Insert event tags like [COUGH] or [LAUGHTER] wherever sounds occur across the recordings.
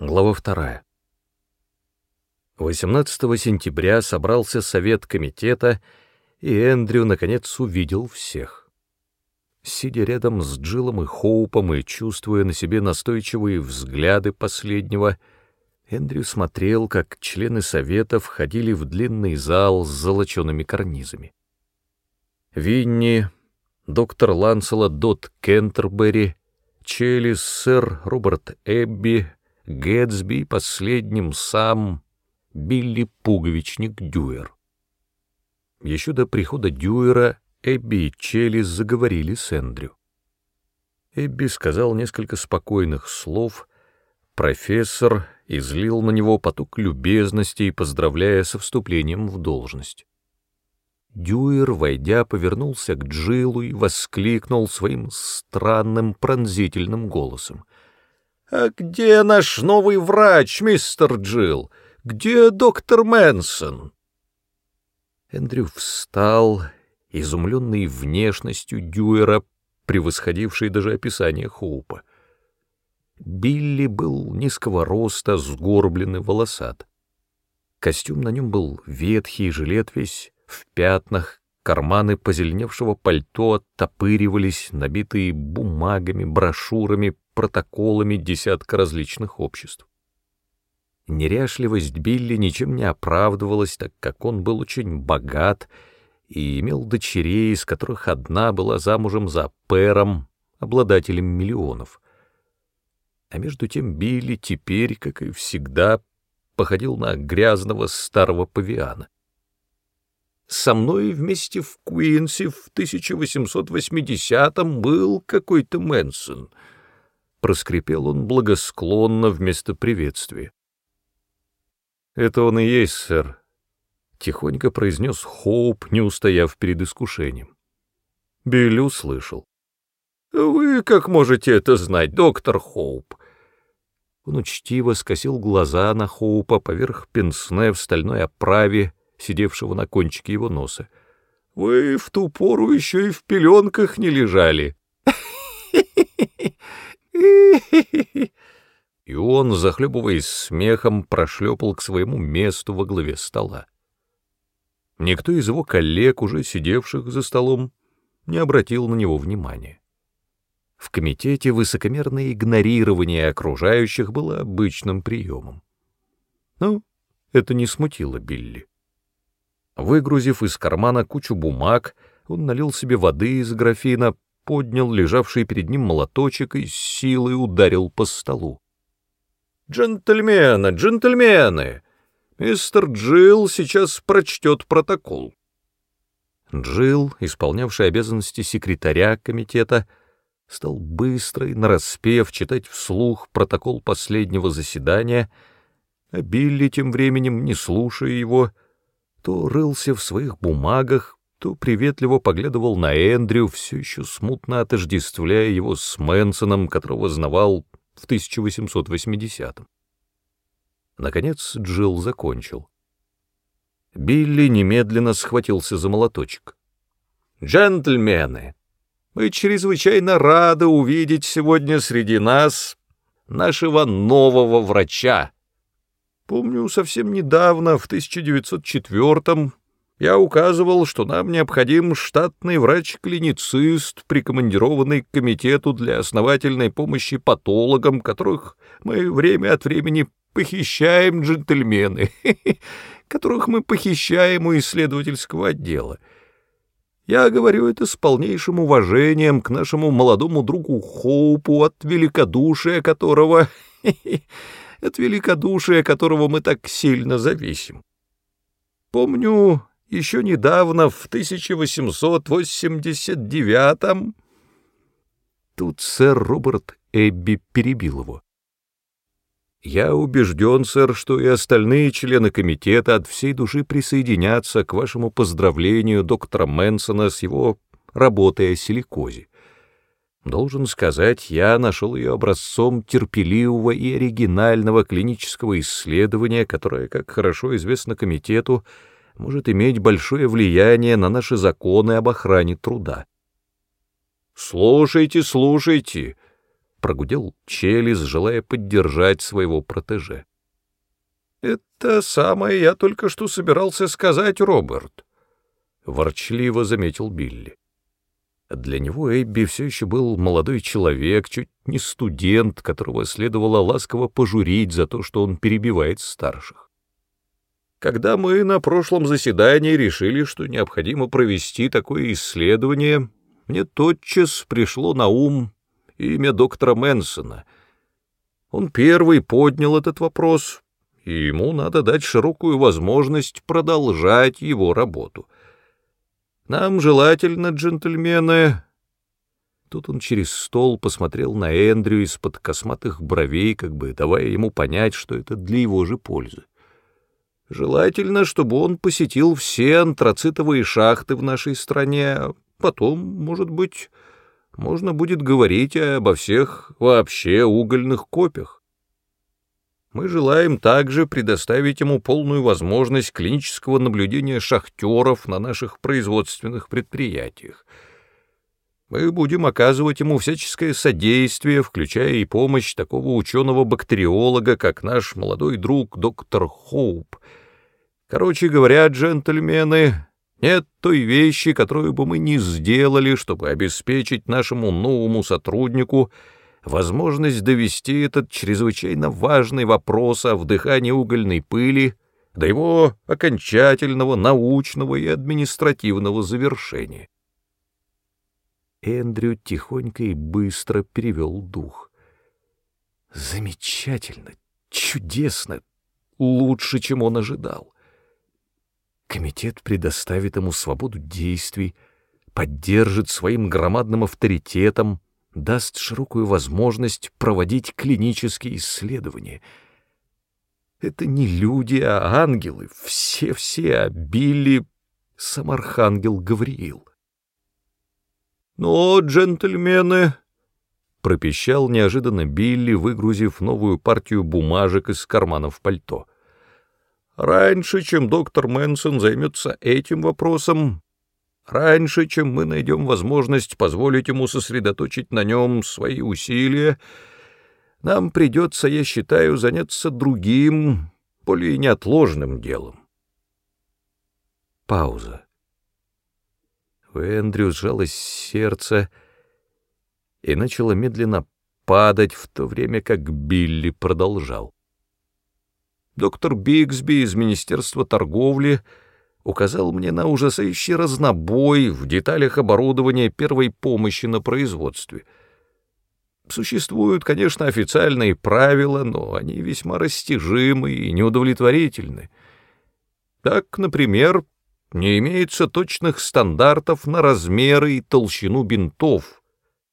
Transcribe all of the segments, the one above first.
Глава вторая. 18 сентября собрался совет комитета, и Эндрю, наконец, увидел всех. Сидя рядом с Джилом и Хоупом и чувствуя на себе настойчивые взгляды последнего, Эндрю смотрел, как члены совета входили в длинный зал с золочеными карнизами. Винни, доктор Лансела Дот Кентербери, Челлис, сэр Роберт Эбби, Гэтсби, последним сам Билли Пуговичник Дюер. Еще до прихода Дюера Эбби и Челлис заговорили с Эндрю. Эбби сказал несколько спокойных слов, профессор излил на него поток любезностей, поздравляя со вступлением в должность. Дюер, войдя, повернулся к Джилу и воскликнул своим странным пронзительным голосом. «А где наш новый врач, мистер Джилл? Где доктор Мэнсон?» Эндрю встал, изумленный внешностью Дюера, превосходившей даже описание Хоупа. Билли был низкого роста, сгорбленный, волосат. Костюм на нем был ветхий, жилет весь в пятнах, карманы позеленевшего пальто оттопыривались, набитые бумагами, брошюрами, протоколами десятка различных обществ. Неряшливость Билли ничем не оправдывалась, так как он был очень богат и имел дочерей, из которых одна была замужем за Пером, обладателем миллионов. А между тем Билли теперь, как и всегда, походил на грязного старого павиана. Со мной вместе в Куинсе в 1880-м был какой-то Мэнсон —— проскрипел он благосклонно вместо приветствия. «Это он и есть, сэр», — тихонько произнес Хоуп, не устояв перед искушением. Билли услышал. «Вы как можете это знать, доктор Хоуп?» Он учтиво скосил глаза на Хоупа поверх пенсне в стальной оправе, сидевшего на кончике его носа. «Вы в ту пору еще и в пеленках не лежали». И он, захлебываясь смехом, прошлепал к своему месту во главе стола. Никто из его коллег, уже сидевших за столом, не обратил на него внимания. В комитете высокомерное игнорирование окружающих было обычным приемом. Но это не смутило Билли. Выгрузив из кармана кучу бумаг, он налил себе воды из графина, поднял лежавший перед ним молоточек и с силой ударил по столу. «Джентльмены, джентльмены! Мистер Джилл сейчас прочтет протокол». Джилл, исполнявший обязанности секретаря комитета, стал быстро и нараспев читать вслух протокол последнего заседания, а Билли тем временем, не слушая его, то рылся в своих бумагах, то приветливо поглядывал на Эндрю, все еще смутно отождествляя его с Мэнсоном, которого знавал в 1880-м. Наконец Джилл закончил. Билли немедленно схватился за молоточек. «Джентльмены, мы чрезвычайно рады увидеть сегодня среди нас нашего нового врача. Помню, совсем недавно, в 1904-м, я указывал, что нам необходим штатный врач-клиницист, прикомандированный к комитету для основательной помощи патологам, которых мы время от времени похищаем, джентльмены, [LAUGHS] которых мы похищаем у исследовательского отдела. Я говорю это с полнейшим уважением к нашему молодому другу Хоупу, от великодушия которого... [LAUGHS] от великодушия которого мы так сильно зависим. Помню, еще недавно, в 1889-м...» Тут сэр Роберт Эбби перебил его. «Я убежден, сэр, что и остальные члены комитета от всей души присоединятся к вашему поздравлению доктора Мэнсона с его работой о силикозе. Должен сказать, я нашел ее образцом терпеливого и оригинального клинического исследования, которое, как хорошо известно комитету, может иметь большое влияние на наши законы об охране труда. «Слушайте, слушайте!» прогудел Челис, желая поддержать своего протеже. «Это самое я только что собирался сказать, Роберт», — ворчливо заметил Билли. Для него Эбби все еще был молодой человек, чуть не студент, которого следовало ласково пожурить за то, что он перебивает старших. Когда мы на прошлом заседании решили, что необходимо провести такое исследование, мне тотчас пришло на ум имя доктора Мэнсона. Он первый поднял этот вопрос, и ему надо дать широкую возможность продолжать его работу. Нам желательно, джентльмены... Тут он через стол посмотрел на Эндрю из-под косматых бровей, как бы давая ему понять, что это для его же пользы. Желательно, чтобы он посетил все антрацитовые шахты в нашей стране, потом, может быть, можно будет говорить обо всех вообще угольных копях. Мы желаем также предоставить ему полную возможность клинического наблюдения шахтеров на наших производственных предприятиях. Мы будем оказывать ему всяческое содействие, включая и помощь такого ученого-бактериолога, как наш молодой друг доктор Хоуп. Короче говоря, джентльмены, нет той вещи, которую бы мы не сделали, чтобы обеспечить нашему новому сотруднику возможность довести этот чрезвычайно важный вопрос о вдыхании угольной пыли до его окончательного научного и административного завершения. Эндрю тихонько и быстро перевел дух. Замечательно, чудесно, лучше, чем он ожидал. Комитет предоставит ему свободу действий, поддержит своим громадным авторитетом, даст широкую возможность проводить клинические исследования. Это не люди, а ангелы, все-все, а Билли — сам архангел Гавриил. «Но, джентльмены», — пропищал неожиданно Билли, выгрузив новую партию бумажек из карманов пальто — Раньше, чем доктор Мэнсон займется этим вопросом, раньше, чем мы найдем возможность позволить ему сосредоточить на нем свои усилия, нам придется, я считаю, заняться другим, более неотложным делом. Пауза. У Эндрю сжалось сердце и начало медленно падать, в то время как Билли продолжал. Доктор Бигсби из Министерства торговли указал мне на ужасающий разнобой в деталях оборудования первой помощи на производстве. Существуют, конечно, официальные правила, но они весьма растяжимы и неудовлетворительны. Так, например, не имеется точных стандартов на размеры и толщину бинтов,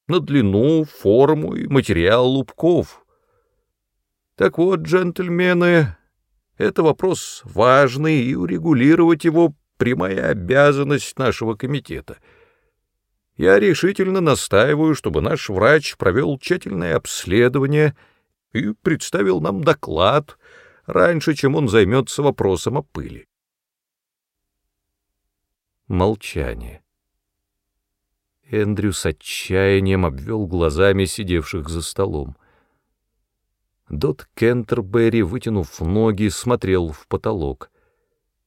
на длину, форму и материал лубков. Так вот, джентльмены, это вопрос важный, и урегулировать его — прямая обязанность нашего комитета. Я решительно настаиваю, чтобы наш врач провел тщательное обследование и представил нам доклад раньше, чем он займется вопросом о пыли. Молчание. Эндрю с отчаянием обвел глазами сидевших за столом. Дот Кентербери, вытянув ноги, смотрел в потолок.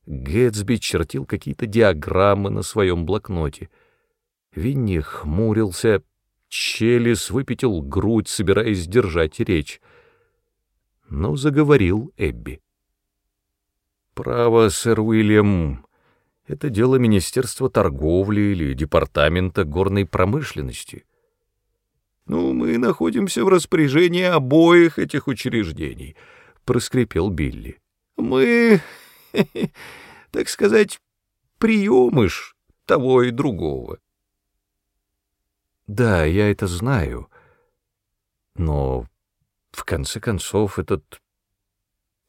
Гэтсби чертил какие-то диаграммы на своем блокноте. Винни хмурился, Челис выпятил грудь, собираясь держать речь. Но заговорил Эбби. «Право, сэр Уильям, это дело Министерства торговли или Департамента горной промышленности. «Ну, мы находимся в распоряжении обоих этих учреждений», — проскрипел Билли. «Мы, [LAUGHS] так сказать, приемыш того и другого». «Да, я это знаю. Но, в конце концов, этот...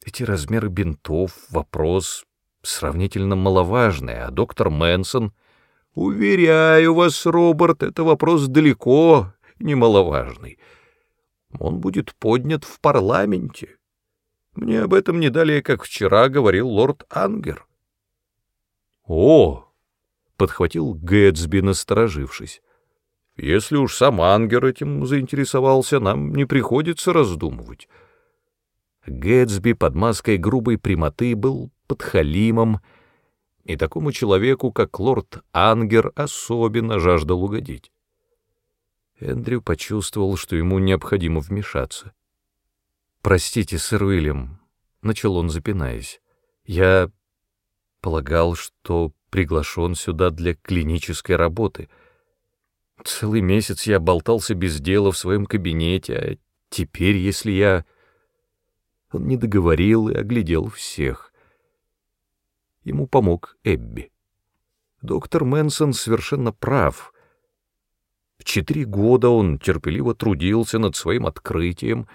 эти размеры бинтов — вопрос сравнительно маловажный, а доктор Мэнсон... «Уверяю вас, Роберт, это вопрос далеко немаловажный. Он будет поднят в парламенте. Мне об этом не далее, как вчера говорил лорд Ангер. — О! — подхватил Гэтсби, насторожившись. — Если уж сам Ангер этим заинтересовался, нам не приходится раздумывать. Гэтсби под маской грубой прямоты был подхалимом, и такому человеку, как лорд Ангер, особенно жаждал угодить. Эндрю почувствовал, что ему необходимо вмешаться. «Простите, сэр Уильям», — начал он, запинаясь, — «я полагал, что приглашен сюда для клинической работы. Целый месяц я болтался без дела в своем кабинете, а теперь, если я...» Он не договорил и оглядел всех. Ему помог Эбби. Доктор Мэнсон совершенно прав. Четыре года он терпеливо трудился над своим открытием,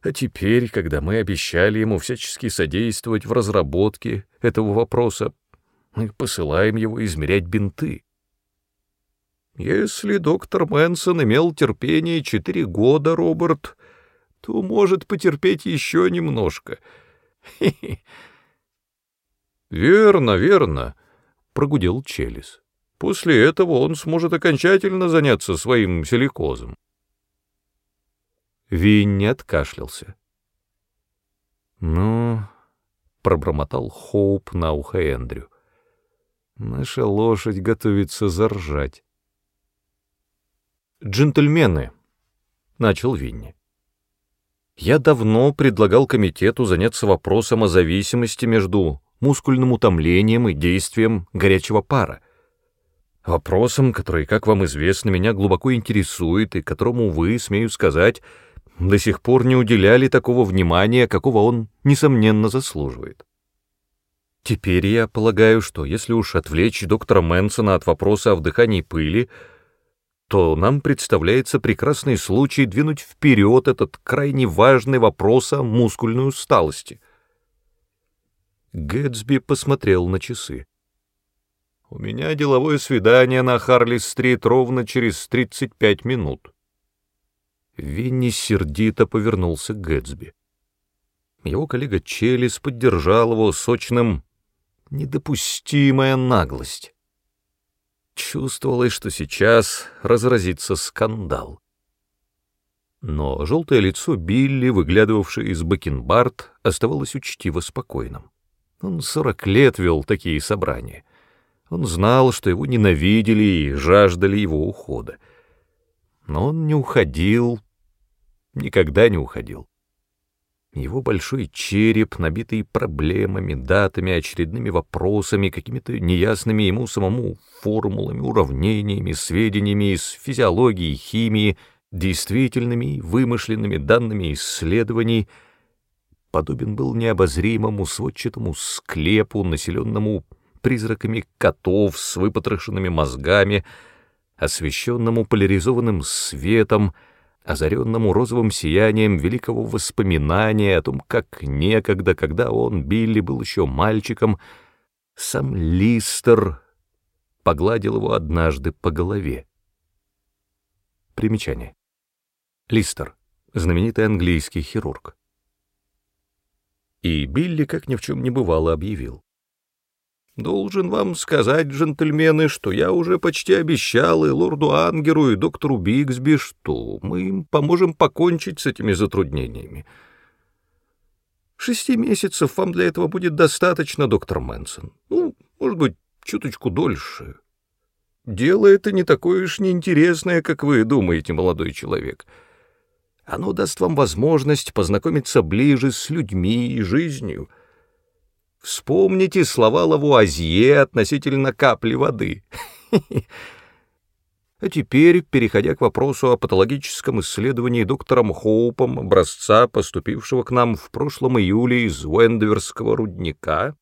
а теперь, когда мы обещали ему всячески содействовать в разработке этого вопроса, мы посылаем его измерять бинты. Если доктор Мэнсон имел терпение четыре года, Роберт, то может потерпеть еще немножко. [LAUGHS] Верно, верно, прогудел Челис. После этого он сможет окончательно заняться своим силикозом. Винни откашлялся. «Ну...» — пробормотал Хоуп на ухо Эндрю. «Наша лошадь готовится заржать». «Джентльмены», — начал Винни, я давно предлагал комитету заняться вопросом о зависимости между мускульным утомлением и действием горячего пара. Вопросом, который, как вам известно, меня глубоко интересует и которому вы, смею сказать, до сих пор не уделяли такого внимания, какого он, несомненно, заслуживает. Теперь я полагаю, что если уж отвлечь доктора Мэнсона от вопроса о вдыхании пыли, то нам представляется прекрасный случай двинуть вперед этот крайне важный вопрос о мускульной усталости. Гэтсби посмотрел на часы. «У меня деловое свидание на Харли-стрит ровно через 35 минут». Винни сердито повернулся к Гэтсби. Его коллега Челлис поддержал его сочным «недопустимая наглость». Чувствовалось, что сейчас разразится скандал. Но желтое лицо Билли, выглядывавшее из бакенбард, оставалось учтиво спокойным. Он сорок лет вел такие собрания. Он знал, что его ненавидели и жаждали его ухода. Но он не уходил, никогда не уходил. Его большой череп, набитый проблемами, датами, очередными вопросами, какими-то неясными ему самому формулами, уравнениями, сведениями из физиологии, химии, действительными и вымышленными данными исследований, подобен был необозримому сводчатому склепу, населенному призраками котов с выпотрошенными мозгами, освещенному поляризованным светом, озаренному розовым сиянием великого воспоминания о том, как некогда, когда он, Билли, был еще мальчиком, сам Листер погладил его однажды по голове. Примечание. Листер, знаменитый английский хирург. И Билли, как ни в чем не бывало, объявил. Должен вам сказать, джентльмены, что я уже почти обещал и лорду Ангеру, и доктору Бигсби, что мы им поможем покончить с этими затруднениями. Шести месяцев вам для этого будет достаточно, доктор Мэнсон. Ну, может быть, чуточку дольше. Дело это не такое уж неинтересное, как вы думаете, молодой человек. Оно даст вам возможность познакомиться ближе с людьми и жизнью — Вспомните слова Лавуазье относительно капли воды. [LAUGHS] А теперь, переходя к вопросу о патологическом исследовании доктором Хоупом образца, поступившего к нам в прошлом июле из Уэндверского рудника,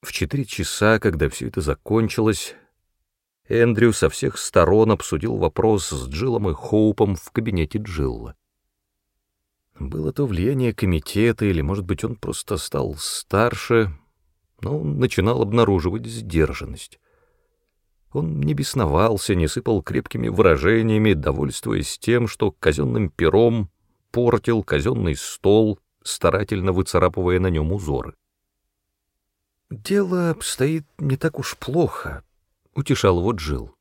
в четыре часа, когда все это закончилось, Эндрю со всех сторон обсудил вопрос с Джилом и Хоупом в кабинете Джилла. Было то влияние комитета, или, может быть, он просто стал старше, но он начинал обнаруживать сдержанность. Он не бесновался, не сыпал крепкими выражениями, довольствуясь тем, что казенным пером портил казенный стол, старательно выцарапывая на нем узоры. «Дело обстоит не так уж плохо», — утешал его Джил.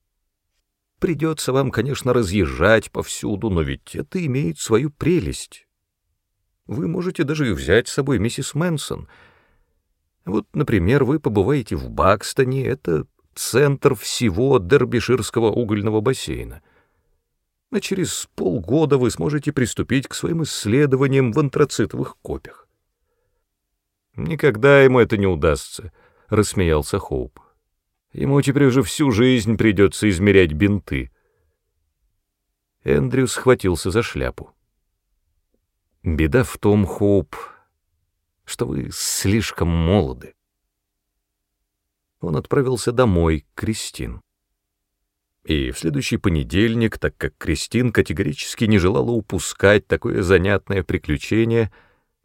Придется вам, конечно, разъезжать повсюду, но ведь это имеет свою прелесть. Вы можете даже взять с собой миссис Мэнсон. Вот, например, вы побываете в Бакстоне, это центр всего Дербиширского угольного бассейна. А через полгода вы сможете приступить к своим исследованиям в антрацитовых копях. «Никогда ему это не удастся», — рассмеялся Хоуп. «Ему теперь уже всю жизнь придется измерять бинты». Эндрю схватился за шляпу. «Беда в том, Хоуп, что вы слишком молоды». Он отправился домой, Кристин. И в следующий понедельник, так как Кристин категорически не желала упускать такое занятное приключение —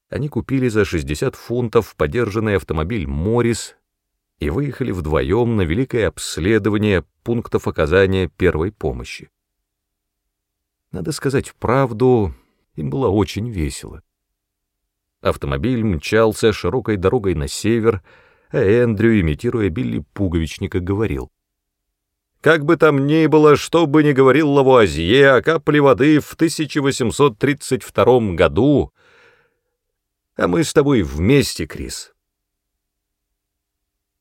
они купили за 60 фунтов подержанный автомобиль «Моррис» и выехали вдвоем на великое обследование пунктов оказания первой помощи. Надо сказать правду, им было очень весело. Автомобиль мчался широкой дорогой на север, а Эндрю, имитируя Билли Пуговичника, говорил. «Как бы там ни было, что бы ни говорил Лавуазье о капле воды в 1832 году, а мы с тобой вместе, Крис.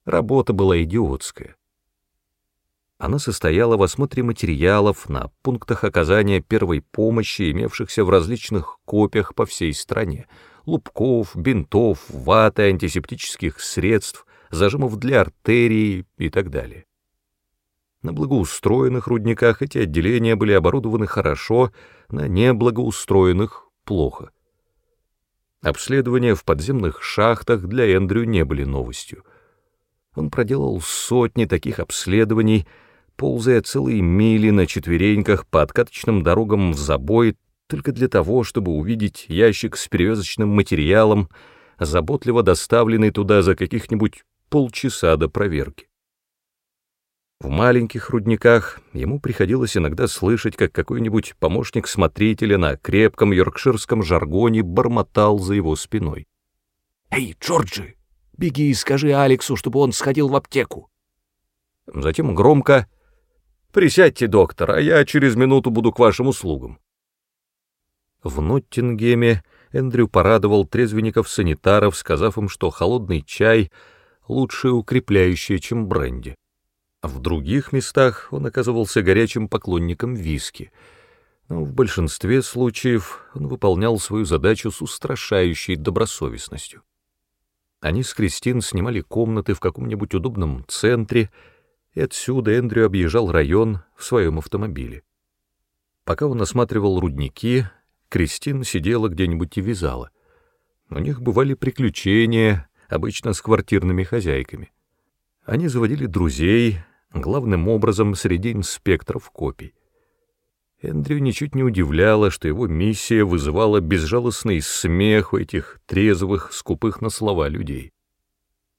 Работа была идиотская. Она состояла в осмотре материалов на пунктах оказания первой помощи, имевшихся в различных копиях по всей стране, лупков, бинтов, ваты, антисептических средств, зажимов для артерий и так далее. На благоустроенных рудниках эти отделения были оборудованы хорошо, на неблагоустроенных — плохо. Обследования в подземных шахтах для Эндрю не были новостью. Он проделал сотни таких обследований, ползая целые мили на четвереньках по откаточным дорогам в забой, только для того, чтобы увидеть ящик с перевязочным материалом, заботливо доставленный туда за каких-нибудь полчаса до проверки. В маленьких рудниках ему приходилось иногда слышать, как какой-нибудь помощник смотрителя на крепком йоркширском жаргоне бормотал за его спиной. «Эй, Джорджи, беги и скажи Алексу, чтобы он сходил в аптеку!» Затем громко «Присядьте, доктор, а я через минуту буду к вашим услугам». В Ноттингеме Эндрю порадовал трезвенников-санитаров, сказав им, что холодный чай лучше укрепляющий, чем бренди. В других местах он оказывался горячим поклонником виски, но в большинстве случаев он выполнял свою задачу с устрашающей добросовестностью. Они с Кристин снимали комнаты в каком-нибудь удобном центре, и отсюда Эндрю объезжал район в своем автомобиле. Пока он осматривал рудники, Кристин сидела где-нибудь и вязала. У них бывали приключения, обычно с квартирными хозяйками. Они заводили друзей, главным образом среди инспекторов копий. Эндрю ничуть не удивляло, что его миссия вызывала безжалостный смех у этих трезвых, скупых на слова людей.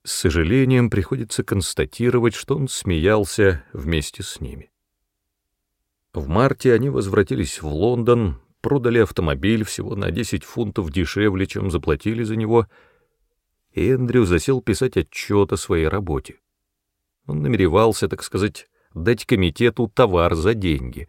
С сожалением приходится констатировать, что он смеялся вместе с ними. В марте они возвратились в Лондон, продали автомобиль всего на 10 фунтов дешевле, чем заплатили за него, и Эндрю засел писать отчет о своей работе. Он намеревался, так сказать, дать комитету товар за деньги,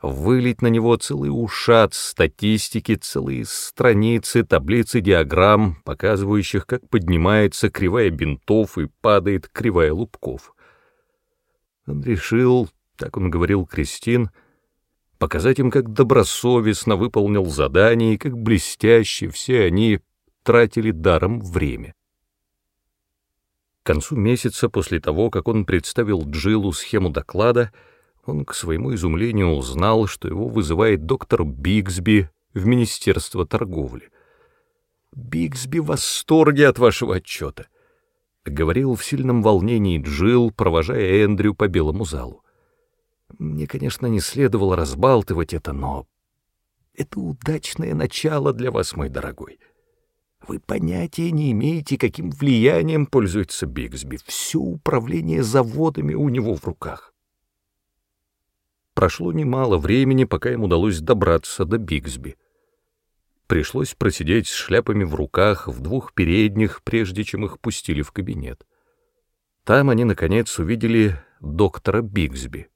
вылить на него целый ушат статистики, целые страницы, таблицы диаграмм, показывающих, как поднимается кривая бинтов и падает кривая лупков. Он решил, так он говорил Кристин, показать им, как добросовестно выполнил задание и как блестяще все они тратили даром время. К концу месяца, после того, как он представил Джилу схему доклада, он к своему изумлению узнал, что его вызывает доктор Бигсби в Министерство торговли. «Бигсби в восторге от вашего отчета», — говорил в сильном волнении Джил, провожая Эндрю по белому залу. «Мне, конечно, не следовало разбалтывать это, но это удачное начало для вас, мой дорогой». Вы понятия не имеете, каким влиянием пользуется Бигсби. Все управление заводами у него в руках. Прошло немало времени, пока им удалось добраться до Бигсби. Пришлось просидеть с шляпами в руках в двух передних, прежде чем их пустили в кабинет. Там они, наконец, увидели доктора Бигсби.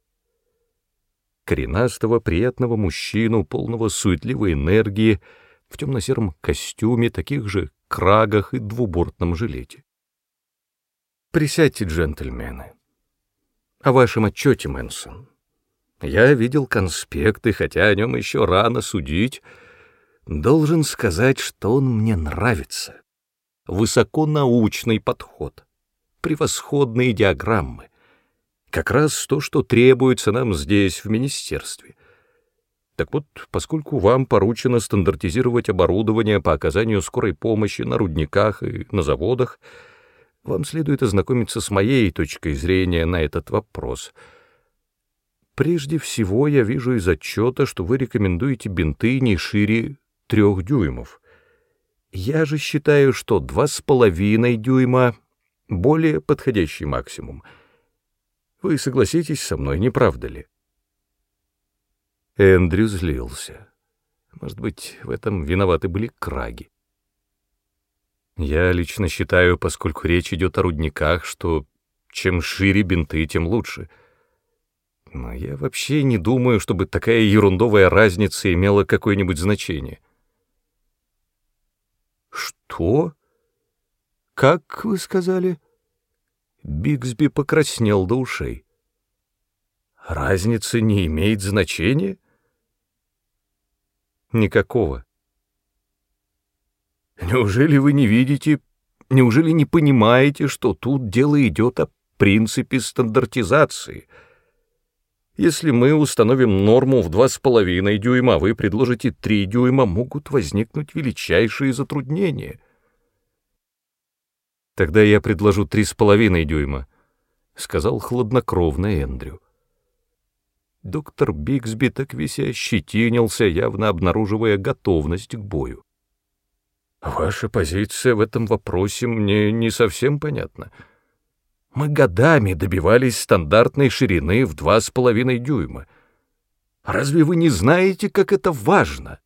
коренастого, приятного мужчину, полного суетливой энергии, в темно-сером костюме, таких же крагах и двубортном жилете. «Присядьте, джентльмены. О вашем отчете, Мэнсон. Я видел конспекты, хотя о нем еще рано судить. Должен сказать, что он мне нравится. Высоконаучный подход, превосходные диаграммы. Как раз то, что требуется нам здесь, в министерстве. Так вот, поскольку вам поручено стандартизировать оборудование по оказанию скорой помощи на рудниках и на заводах, вам следует ознакомиться с моей точкой зрения на этот вопрос. Прежде всего, я вижу из отчета, что вы рекомендуете бинты не шире трех дюймов. Я же считаю, что два с половиной дюйма — более подходящий максимум. Вы согласитесь со мной, не правда ли? Эндрю злился. Может быть, в этом виноваты были краги. Я лично считаю, поскольку речь идет о рудниках, что чем шире бинты, тем лучше. Но я вообще не думаю, чтобы такая ерундовая разница имела какое-нибудь значение. Что? Как вы сказали? Бигсби покраснел до ушей. Разница не имеет значения? Никакого. Неужели вы не видите, неужели не понимаете, что тут дело идет о принципе стандартизации? Если мы установим норму в два с половиной дюйма, вы предложите три дюйма, могут возникнуть величайшие затруднения. Тогда я предложу три с половиной дюйма, — сказал хладнокровно Эндрю. Доктор Бигсби так весь ощетинился, явно обнаруживая готовность к бою. Ваша позиция в этом вопросе мне не совсем понятна. Мы годами добивались стандартной ширины в два с половиной дюйма. Разве вы не знаете, как это важно?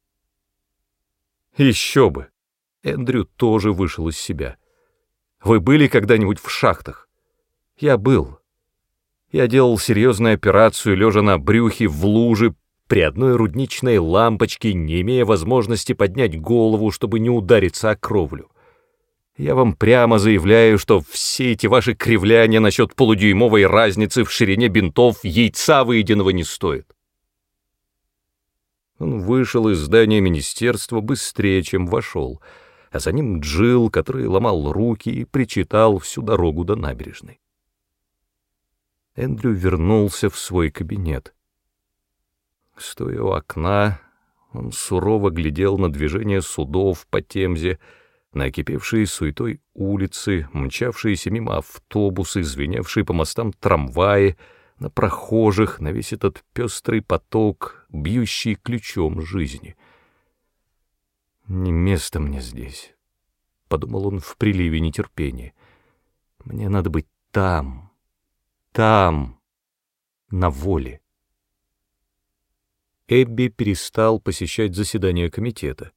Еще бы. Эндрю тоже вышел из себя. Вы были когда-нибудь в шахтах? Я был. Я делал серьезную операцию, лежа на брюхе в луже при одной рудничной лампочке, не имея возможности поднять голову, чтобы не удариться о кровлю. Я вам прямо заявляю, что все эти ваши кривляния насчет полудюймовой разницы в ширине бинтов яйца выеденного не стоят. Он вышел из здания министерства быстрее, чем вошел, а за ним Джил, который ломал руки и причитал всю дорогу до набережной. Эндрю вернулся в свой кабинет. Стоя у окна, он сурово глядел на движение судов по Темзе, на окипевшие суетой улицы, мчавшиеся мимо автобусы, звеневшие по мостам трамваи, на прохожих, на весь этот пестрый поток, бьющий ключом жизни. «Не место мне здесь», — подумал он в приливе нетерпения. «Мне надо быть там, там, на воле». Эбби перестал посещать заседания комитета.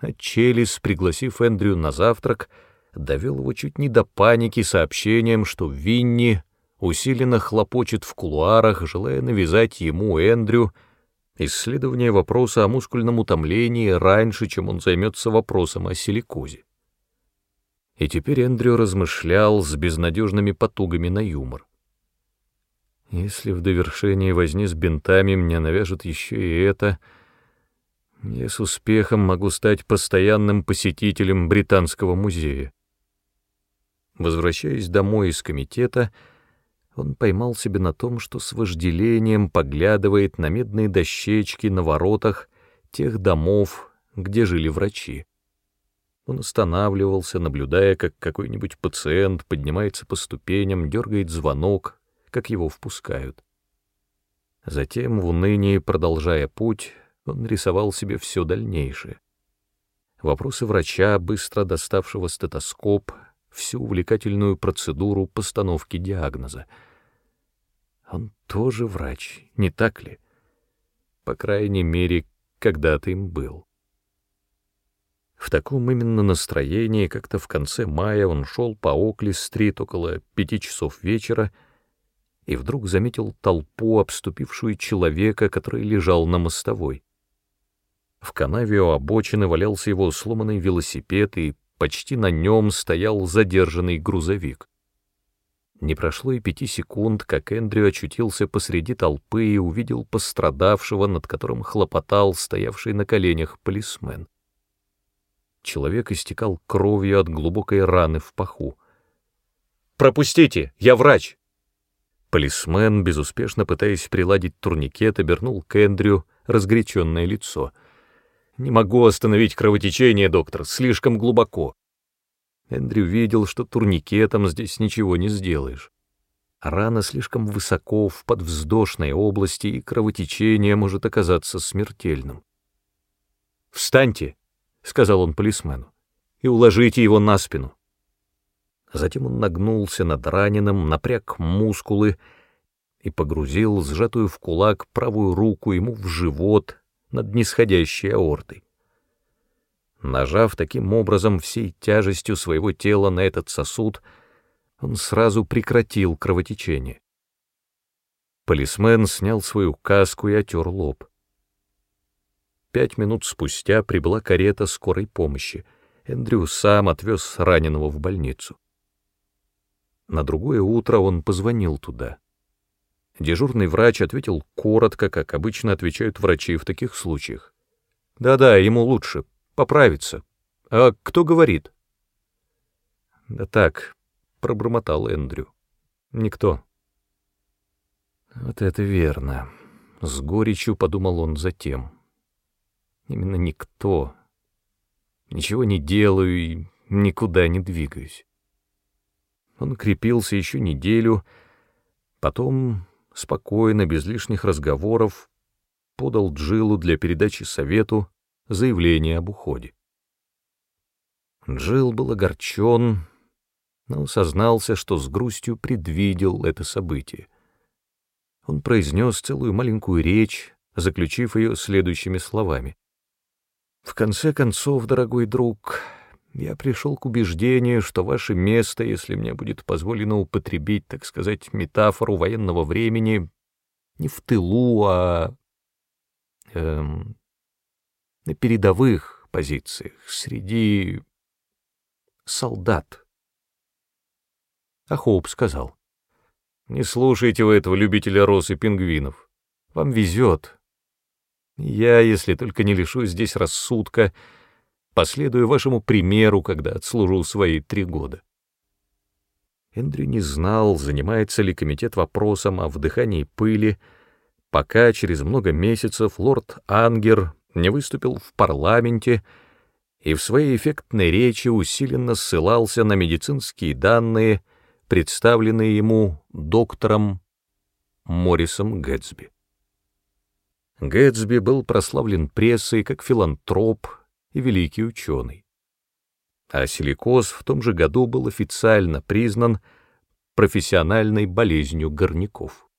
А Челис, пригласив Эндрю на завтрак, довел его чуть не до паники сообщением, что Винни усиленно хлопочет в кулуарах, желая навязать ему, Эндрю, исследование вопроса о мускульном утомлении раньше, чем он займется вопросом о силикозе. И теперь Эндрю размышлял с безнадежными потугами на юмор. Если в довершении возни с бинтами мне навяжут еще и это, я с успехом могу стать постоянным посетителем Британского музея. Возвращаясь домой из комитета, он поймал себя на том, что с вожделением поглядывает на медные дощечки на воротах тех домов, где жили врачи. Он останавливался, наблюдая, как какой-нибудь пациент поднимается по ступеням, дергает звонок, как его впускают. Затем, в унынии продолжая путь, он рисовал себе все дальнейшее. Вопросы врача, быстро доставшего стетоскоп, всю увлекательную процедуру постановки диагноза. Он тоже врач, не так ли? По крайней мере, когда-то им был. В таком именно настроении как-то в конце мая он шел по Окли-стрит около пяти часов вечера, и вдруг заметил толпу, обступившую человека, который лежал на мостовой. В канаве у обочины валялся его сломанный велосипед, и почти на нем стоял задержанный грузовик. Не прошло и пяти секунд, как Эндрю очутился посреди толпы и увидел пострадавшего, над которым хлопотал стоявший на коленях полисмен. Человек истекал кровью от глубокой раны в паху. «Пропустите! Я врач!» Полисмен, безуспешно пытаясь приладить турникет, обернул к Эндрю разгоряченное лицо. «Не могу остановить кровотечение, доктор, слишком глубоко. Эндрю видел, что турникетом здесь ничего не сделаешь. Рана слишком высоко в подвздошной области, и кровотечение может оказаться смертельным. «Встаньте!» — сказал он полисмену, — «и уложите его на спину». Затем он нагнулся над раненым, напряг мускулы и погрузил сжатую в кулак правую руку ему в живот над нисходящей аортой. Нажав таким образом всей тяжестью своего тела на этот сосуд, он сразу прекратил кровотечение. Полисмен снял свою каску и отер лоб. Пять минут спустя прибыла карета скорой помощи. Эндрю сам отвез раненого в больницу. На другое утро он позвонил туда. Дежурный врач ответил коротко, как обычно отвечают врачи в таких случаях. «Да-да, ему лучше, поправиться. А кто говорит? Да так, пробормотал Эндрю. Никто. Вот это верно. С горечью подумал он затем. Именно никто. Ничего не делаю и никуда не двигаюсь. Он крепился еще неделю, потом, спокойно, без лишних разговоров, подал Джилу для передачи совету заявление об уходе. Джилл был огорчен, но сознался, что с грустью предвидел это событие. Он произнес целую маленькую речь, заключив ее следующими словами. «В конце концов, дорогой друг, я пришел к убеждению, что ваше место, если мне будет позволено употребить, так сказать, метафору военного времени, не в тылу, а... Эм, на передовых позициях, среди солдат. А Хоуп сказал, «Не слушайте вы этого любителя роз и пингвинов. Вам везет. Я, если только не лишу здесь рассудка, последую вашему примеру, когда отслужу свои три года». Эндрю не знал, занимается ли комитет вопросом о вдыхании пыли, пока через много месяцев лорд Ангер не выступил в парламенте и в своей эффектной речи усиленно ссылался на медицинские данные, представленные ему доктором Моррисом Гэтсби. Гэтсби был прославлен прессой как филантроп и великий ученый. А силикоз в том же году был официально признан профессиональной болезнью горняков.